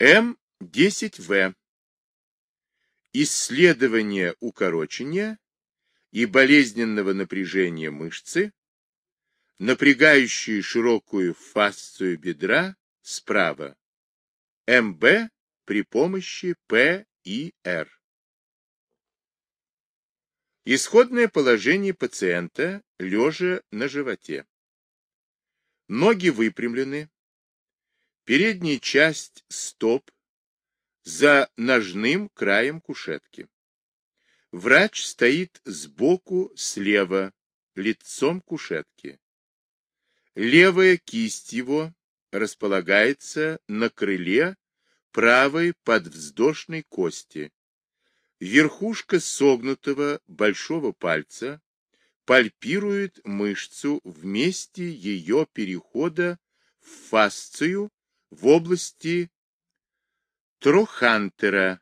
М10В. Исследование укорочения и болезненного напряжения мышцы, напрягающие широкую фасцию бедра справа. МБ при помощи П и Р. Исходное положение пациента лежа на животе. Ноги выпрямлены, передняя часть стоп за ножным краем кушетки. Врач стоит сбоку слева, лицом кушетки. Левая кисть его располагается на крыле правой подвздошной кости. Верхушка согнутого большого пальца пальпирует мышцу в месте ее перехода в фасцию в области трохантера.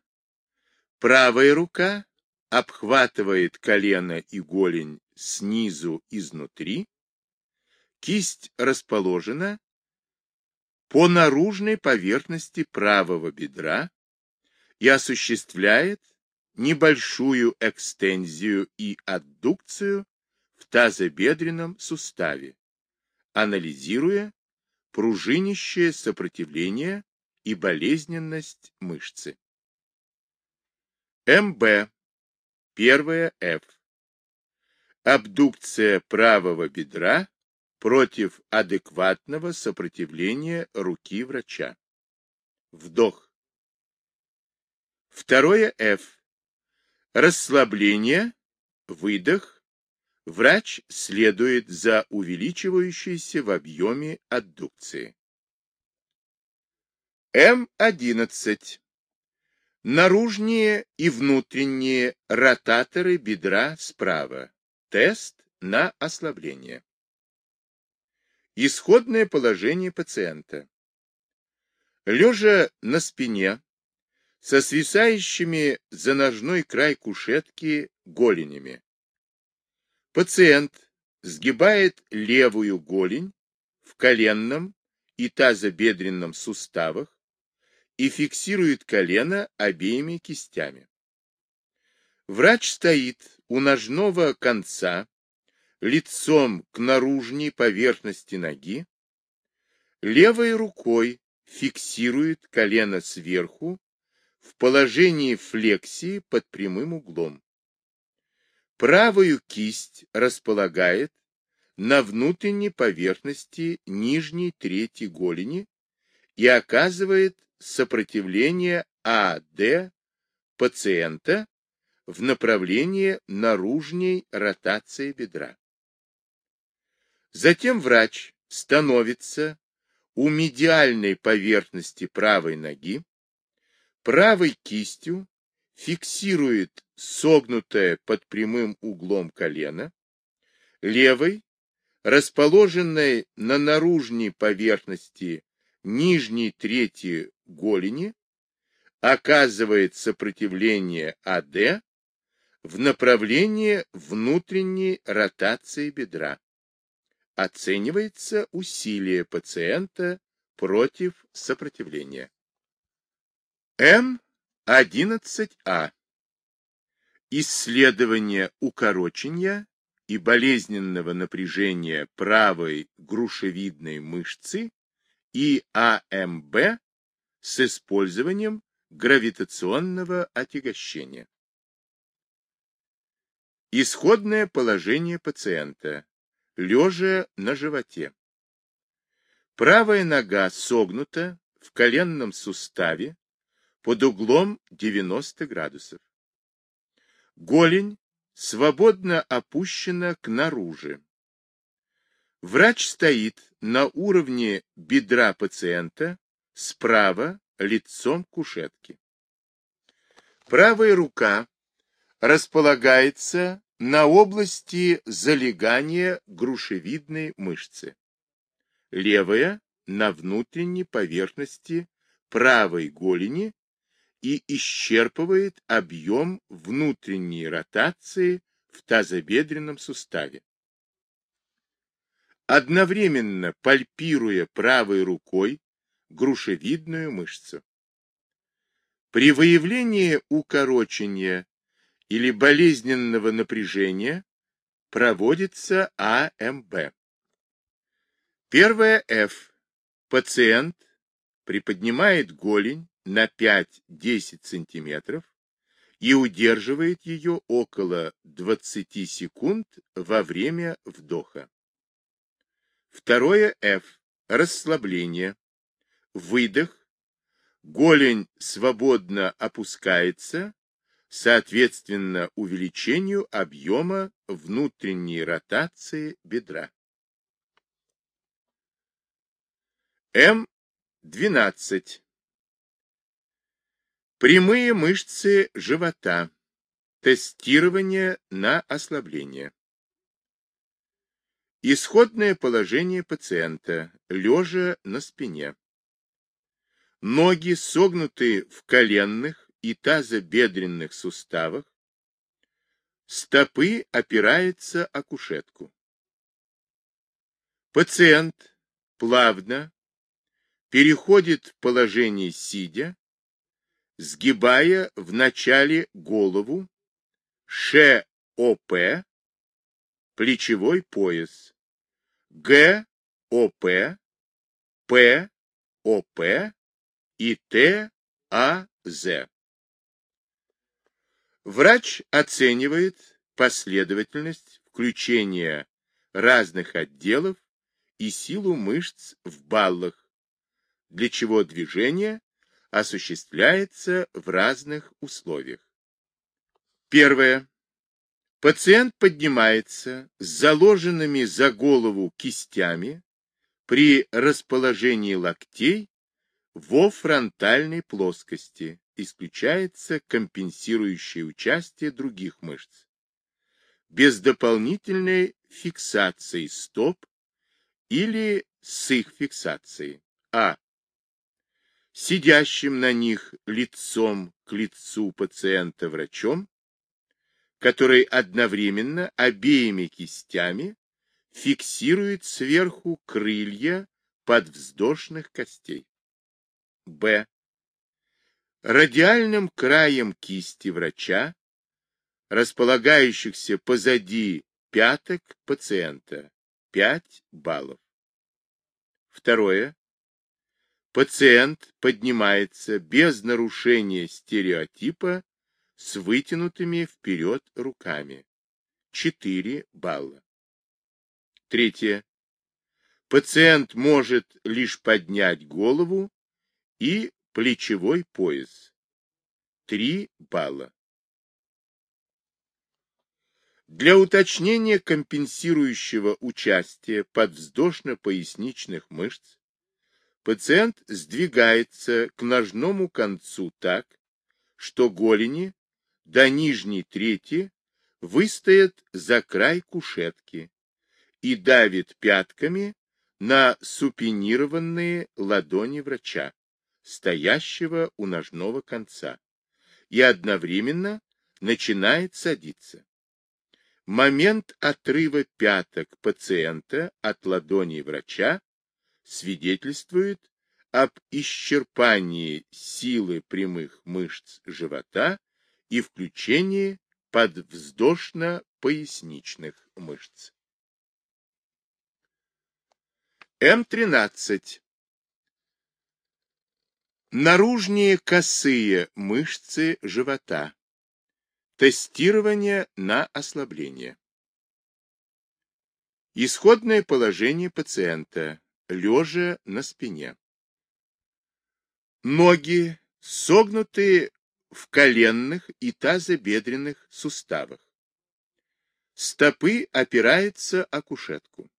Правая рука обхватывает колено и голень снизу изнутри. Кисть расположена по наружной поверхности правого бедра и осуществляет небольшую экстензию и аддукцию в тазобедренном суставе, анализируя пружинищее сопротивление и болезненность мышцы. МБ. Первое F. Абдукция правого бедра против адекватного сопротивления руки врача. Вдох. Второе F. Расслабление, выдох. Врач следует за увеличивающейся в объеме аддукции. М11. Наружные и внутренние ротаторы бедра справа. Тест на ослабление. Исходное положение пациента. Лежа на спине, со свисающими за ножной край кушетки голенями. Пациент сгибает левую голень в коленном и тазобедренном суставах, и фиксирует колено обеими кистями. Врач стоит у ножного конца, лицом к наружной поверхности ноги, левой рукой фиксирует колено сверху в положении флексии под прямым углом. Правую кисть располагает на внутренней поверхности нижней трети голени и оказывает сопротивление АД пациента в направлении наружней ротации бедра. Затем врач становится у медиальной поверхности правой ноги, правой кистью фиксирует согнутое под прямым углом колено, левой, расположенной на наружной поверхности нижней трети голени оказывает сопротивление АД в направлении внутренней ротации бедра. Оценивается усилие пациента против сопротивления. М11А. Исследование укорочения и болезненного напряжения правой грушевидной мышцы и АМБ с использованием гравитационного отягощения. Исходное положение пациента, лежа на животе. Правая нога согнута в коленном суставе под углом 90 градусов. Голень свободно опущена к наружу. Врач стоит на уровне бедра пациента справа лицом к кушетке. Правая рука располагается на области залегания грушевидной мышцы. Левая на внутренней поверхности правой голени и исчерпывает объем внутренней ротации в тазобедренном суставе. Одновременно пальпируя правой рукой грушевидную мышцу. При выявлении укорочения или болезненного напряжения проводится АМБ. Первое F. Пациент приподнимает голень на 5-10 см и удерживает ее около 20 секунд во время вдоха. Второе F. Расслабление. Выдох. Голень свободно опускается, соответственно увеличению объема внутренней ротации бедра. М12. Прямые мышцы живота. Тестирование на ослабление. Исходное положение пациента, лежа на спине. Ноги согнуты в коленных и тазобедренных суставах. Стопы опираются о кушетку. Пациент плавно переходит в положение сидя, сгибая в начале голову, ШОП, плечевой пояс, ГОП, ПОП и ТАЗ. Врач оценивает последовательность включения разных отделов и силу мышц в баллах, для чего движение осуществляется в разных условиях. Первое. Пациент поднимается с заложенными за голову кистями при расположении локтей во фронтальной плоскости, исключается компенсирующее участие других мышц. Без дополнительной фиксации стоп или с их фиксацией. А сидящим на них лицом к лицу пациента врачом, который одновременно обеими кистями фиксирует сверху крылья подвздошных костей. Б. Радиальным краем кисти врача, располагающихся позади пяток пациента, 5 баллов. Второе Пациент поднимается без нарушения стереотипа с вытянутыми вперед руками. 4 балла. Третье. Пациент может лишь поднять голову и плечевой пояс. 3 балла. Для уточнения компенсирующего участия подвздошно-поясничных мышц Пациент сдвигается к ножному концу так, что голени до нижней трети выстоят за край кушетки и давит пятками на супинированные ладони врача, стоящего у ножного конца, и одновременно начинает садиться. Момент отрыва пяток пациента от ладоней врача свидетельствует об исчерпании силы прямых мышц живота и включении подвздошно-поясничных мышц. М13. Наружние косые мышцы живота. Тестирование на ослабление. Исходное положение пациента лежа на спине. Ноги согнуты в коленных и тазобедренных суставах. Стопы опираются о кушетку.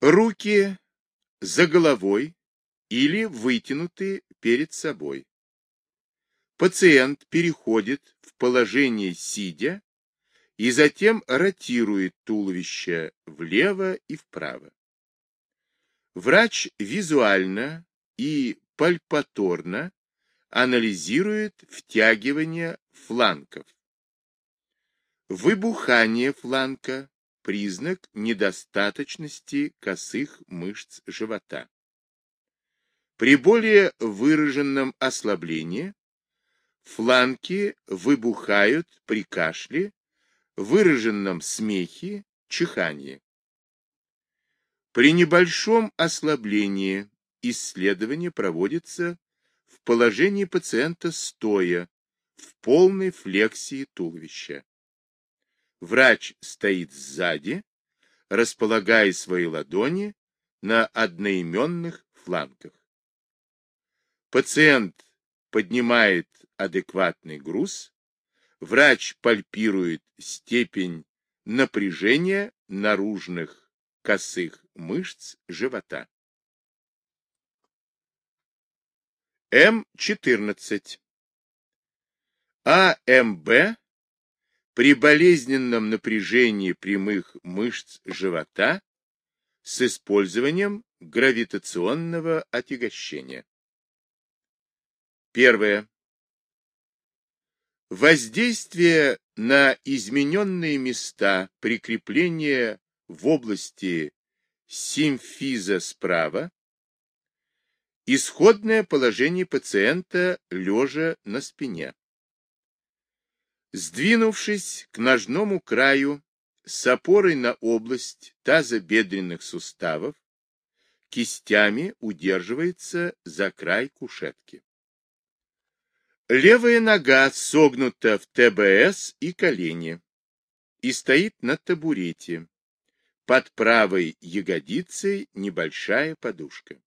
Руки за головой или вытянуты перед собой. Пациент переходит в положение сидя и затем ротирует туловище влево и вправо. Врач визуально и пальпаторно анализирует втягивание фланков. Выбухание фланка – признак недостаточности косых мышц живота. При более выраженном ослаблении фланки выбухают при кашле, выраженном смехе, чихании. При небольшом ослаблении исследование проводится в положении пациента стоя, в полной флексии туловища. Врач стоит сзади, располагая свои ладони на одноименных флангах. Пациент поднимает адекватный груз, врач пальпирует степень напряжения наружных косых мышц живота. М14. АМБ при болезненном напряжении прямых мышц живота с использованием гравитационного отягощения. Первое. Воздействие на измененные места прикрепления в области симфиза справа, исходное положение пациента лежа на спине. Сдвинувшись к ножному краю с опорой на область тазобедренных суставов, кистями удерживается за край кушетки. Левая нога согнута в ТБС и колени и стоит на табурете. Под правой ягодицей небольшая подушка.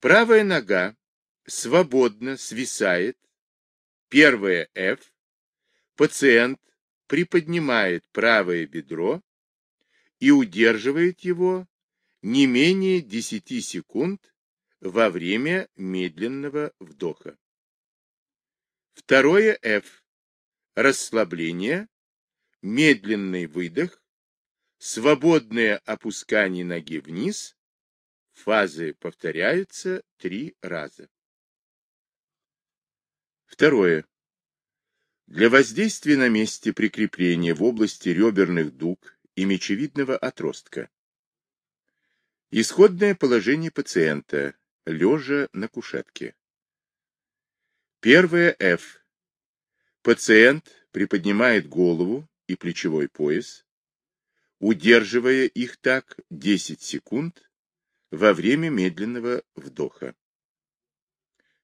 Правая нога свободно свисает. Первая F Пациент приподнимает правое бедро и удерживает его не менее 10 секунд во время медленного вдоха. Второе F. Расслабление, медленный выдох, свободное опускание ноги вниз. Фазы повторяются три раза. Второе. Для воздействия на месте прикрепления в области реберных дуг и мечевидного отростка. Исходное положение пациента, лежа на кушетке. Первое F. Пациент приподнимает голову и плечевой пояс, удерживая их так 10 секунд во время медленного вдоха.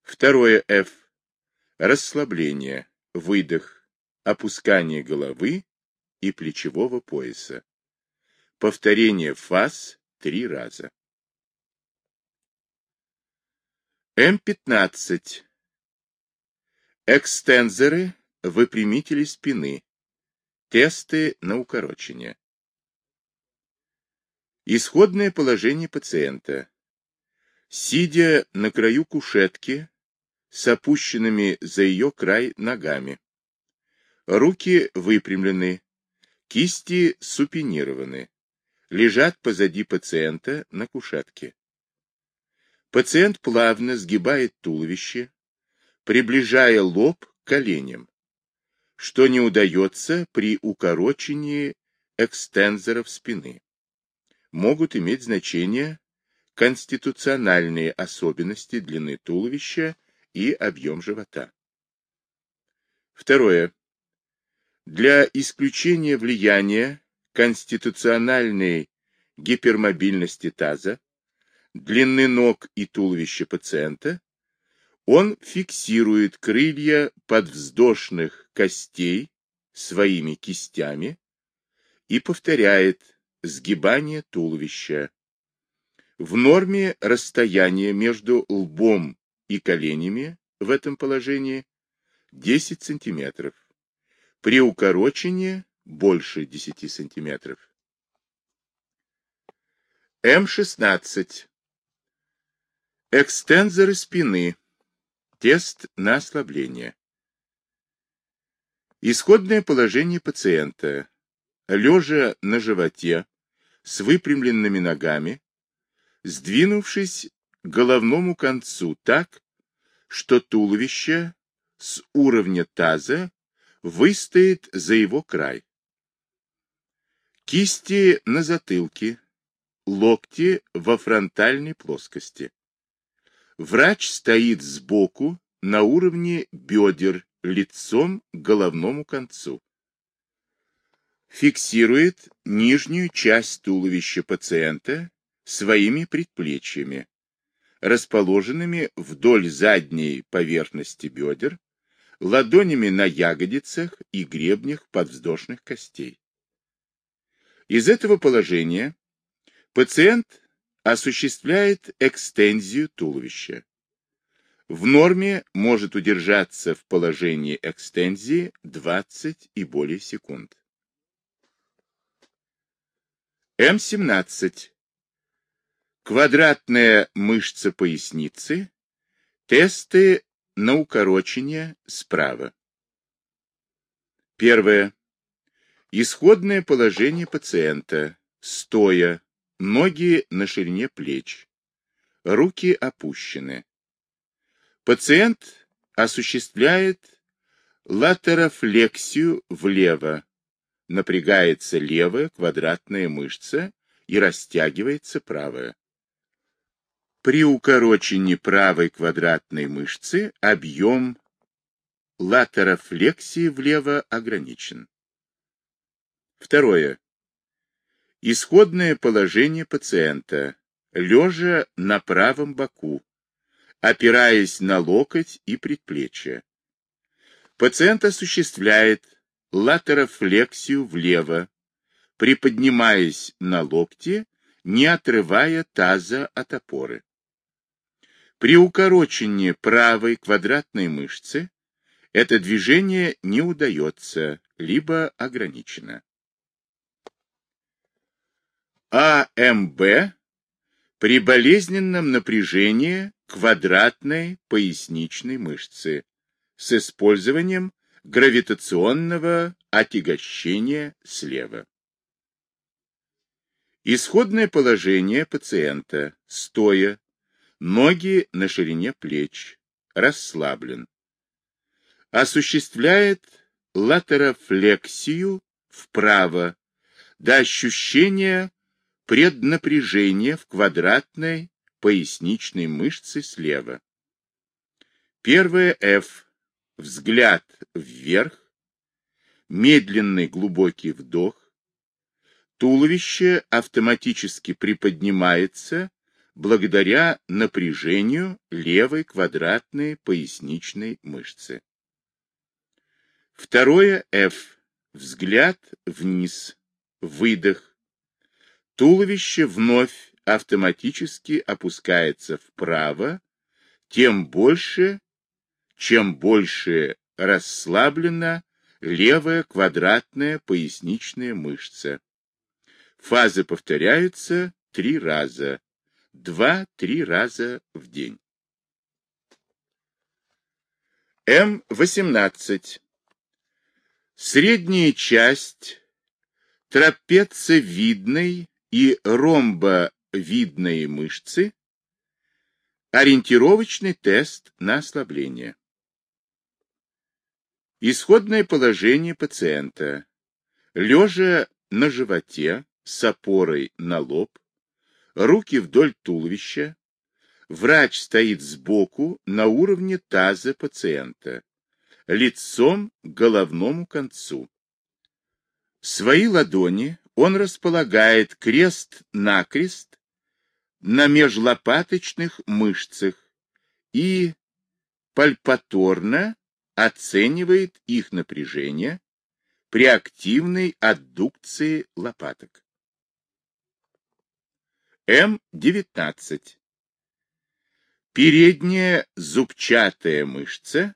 Второе F. Расслабление выдох, опускание головы и плечевого пояса. Повторение фаз три раза. М15. Экстензоры, выпрямители спины. Тесты на укорочение. Исходное положение пациента. Сидя на краю кушетки, с опущенными за ее край ногами. Руки выпрямлены, кисти супинированы, лежат позади пациента на кушетке. Пациент плавно сгибает туловище, приближая лоб к коленям, что не удается при укорочении экстензоров спины. Могут иметь значение конституциональные особенности длины туловища и объем живота. Второе. Для исключения влияния конституциональной гипермобильности таза, длины ног и туловища пациента, он фиксирует крылья подвздошных костей своими кистями и повторяет сгибание туловища. В норме расстояние между лбом и коленями в этом положении 10 сантиметров. При укорочении больше 10 сантиметров. М16. Экстензоры спины. Тест на ослабление. Исходное положение пациента. Лежа на животе, с выпрямленными ногами, сдвинувшись головному концу так, что туловище с уровня таза выстоит за его край. Кисти на затылке, локти во фронтальной плоскости. Врач стоит сбоку на уровне бедер, лицом к головному концу. Фиксирует нижнюю часть туловища пациента своими предплечьями, расположенными вдоль задней поверхности бедер, ладонями на ягодицах и гребнях подвздошных костей. Из этого положения пациент осуществляет экстензию туловища. В норме может удержаться в положении экстензии 20 и более секунд. М17. Квадратная мышца поясницы. Тесты на укорочение справа. Первое. Исходное положение пациента. Стоя. Ноги на ширине плеч. Руки опущены. Пациент осуществляет латерофлексию влево. Напрягается левая квадратная мышца и растягивается правая. При укорочении правой квадратной мышцы объем латерофлексии влево ограничен. Второе. Исходное положение пациента, лежа на правом боку, опираясь на локоть и предплечье. Пациент осуществляет латерофлексию влево, приподнимаясь на локте, не отрывая таза от опоры. При укорочении правой квадратной мышцы это движение не удается, либо ограничено. АМБ при болезненном напряжении квадратной поясничной мышцы с использованием гравитационного отягощения слева. Исходное положение пациента, стоя, ноги на ширине плеч, расслаблен. Осуществляет латерофлексию вправо до ощущения преднапряжение в квадратной поясничной мышце слева. Первое F. Взгляд вверх. Медленный глубокий вдох. Туловище автоматически приподнимается благодаря напряжению левой квадратной поясничной мышцы. Второе F. Взгляд вниз. Выдох. Туловище вновь автоматически опускается вправо, тем больше, чем больше расслаблена левая квадратная поясничная мышца. Фазы повторяются три раза, два-три раза в день. М18. Средняя часть трапециевидной и ромбовидные мышцы, ориентировочный тест на ослабление. Исходное положение пациента. Лежа на животе с опорой на лоб, руки вдоль туловища, врач стоит сбоку на уровне таза пациента, лицом к головному концу. Свои ладони он располагает крест-накрест на межлопаточных мышцах и пальпаторно оценивает их напряжение при активной аддукции лопаток. М19. Передняя зубчатая мышца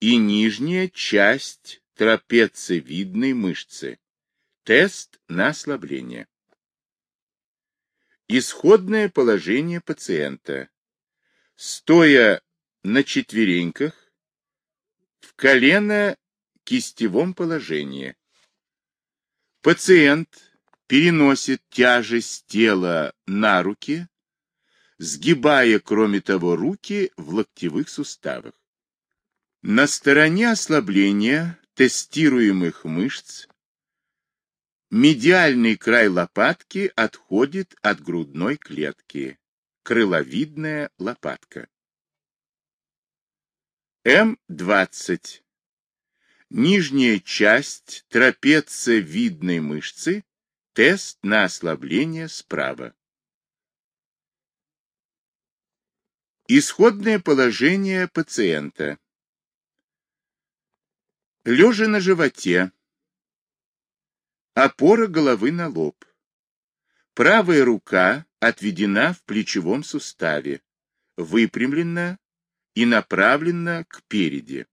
и нижняя часть трапециевидной мышцы Тест на ослабление. Исходное положение пациента. Стоя на четвереньках, в колено-кистевом положении. Пациент переносит тяжесть тела на руки, сгибая, кроме того, руки в локтевых суставах. На стороне ослабления тестируемых мышц Медиальный край лопатки отходит от грудной клетки. Крыловидная лопатка. М20. Нижняя часть трапециевидной мышцы. Тест на ослабление справа. Исходное положение пациента. Лежа на животе. Опора головы на лоб. Правая рука отведена в плечевом суставе, выпрямлена и направлена к переди.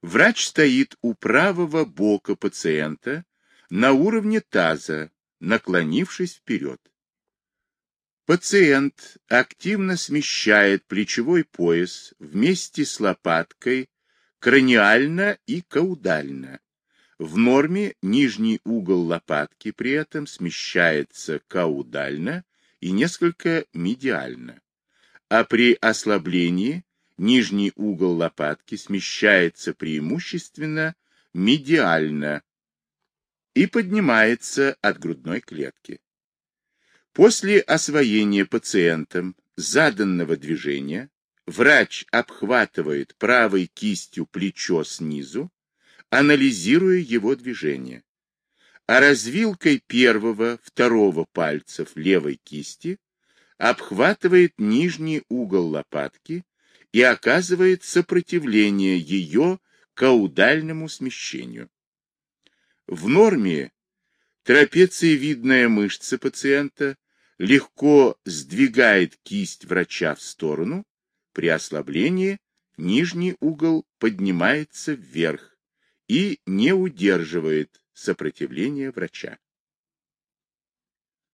Врач стоит у правого бока пациента на уровне таза, наклонившись вперед. Пациент активно смещает плечевой пояс вместе с лопаткой краниально и каудально. В норме нижний угол лопатки при этом смещается каудально и несколько медиально, а при ослаблении нижний угол лопатки смещается преимущественно медиально и поднимается от грудной клетки. После освоения пациентом заданного движения врач обхватывает правой кистью плечо снизу, анализируя его движение, а развилкой первого, второго пальцев левой кисти обхватывает нижний угол лопатки и оказывает сопротивление ее каудальному смещению. В норме трапециевидная мышца пациента легко сдвигает кисть врача в сторону, при ослаблении нижний угол поднимается вверх, и не удерживает сопротивления врача.